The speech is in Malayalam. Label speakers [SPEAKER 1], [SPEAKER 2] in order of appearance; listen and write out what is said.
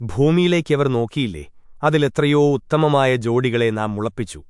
[SPEAKER 1] ഭൂമിയിലേക്കവർ നോക്കിയില്ലേ? അതിലെത്രയോ ഉത്തമമായ ജോഡികളെ നാം മുളപ്പിച്ചു.